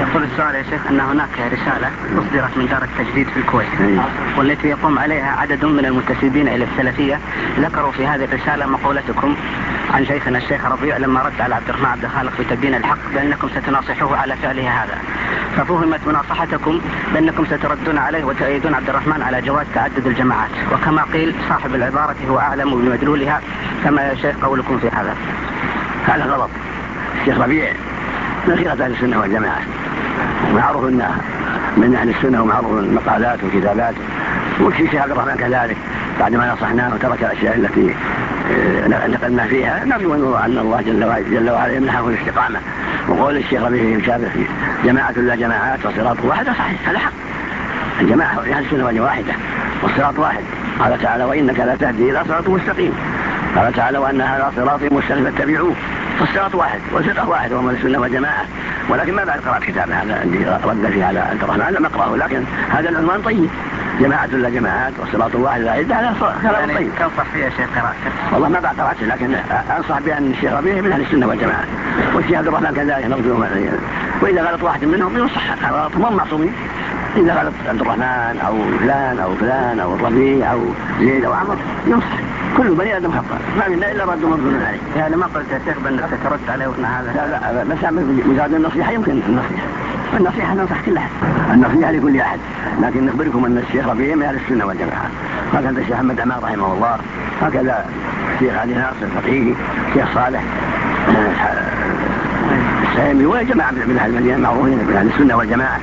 يقول السؤال يا شيخ أن هناك رسالة أصدرت من دار التجديد في الكويت. والتي يقوم عليها عدد من المنتسبين إلى السلفيه ذكروا في هذه الرسالة مقولتكم عن شيخنا الشيخ ربيع لما رد على عبد الرحمن عبد الخالق في تبيين الحق بانكم ستناصحوه على فعله هذا. ففهمت مناصحتكم بانكم ستردون عليه وتؤيدون عبد الرحمن على جواز تعدد الجماعات. وكما قيل صاحب العبارة هو أعلم بمدلولها. كما يا شيخ قولكم في هذا. هذا غلط؟ الشيخ ربيع. من خيرة أهل السنة والجماعة. معروف أنه من أهل السنة ومعروف المقالات والكتابات. والشيخ عبد الرحمن كذلك. بعد ما نصحناه وترك الأشياء التي آه، نقلنا فيها نرجو أن الله جل وعلا, جل وعلا يمنحه الاستقامة. وقول الشيخ ربيع يشابه جماعة لا جماعات وصراط واحدة صحيح هذا حق. الجماعة أهل السنة واحدة والصراط واحد. قال تعالى وإنك لا تهدي إلى صراط مستقيم. قال تعالى وأن هذا صراطي مستقيم فاتبعوه. فالصراط واحد والفقه واحد وهم السنة والجماعة. ولكن ما بعد قرات كتاب هذا عندي رد فيه على عبد الرحمن لم اقراه لكن هذا العنوان طيب. جماعة لا جماعات والصراط واحد لا عدة هذا كلام يعني طيب تنصح فيه يا شيخ قراءته؟ والله ما بعد قراته لكن أنصح بأن الشيخ ربيع من أهل السنة والجماعة. والشيخ عبد الرحمن كذلك نرجو وإذا غلط واحد منهم ينصح غلطهم معصومين. إذا غلط عبد الرحمن أو فلان أو فلان أو الربيع أو زيد أو عمر ينصح. كل بني آدم خطأ. ما منا إلا رد مردود عليه يعني ما قلت يا شيخ بأنك ترد عليه وقنا هذا. لا لا بس مجرد النصيحة. يمكن النصيحة. النصيحة ننصح كل احد النصيحة لكل أحد. لكن نخبركم أن الشيخ ربيع من أهل السنة والجماعة. هكذا الشيخ أحمد عمار رحمه الله. هكذا الشيخ علي ناصر الفقيهي. الشيخ صالح السامي وجماعه من أهل المدينة معروفين من أهل السنة والجماعة.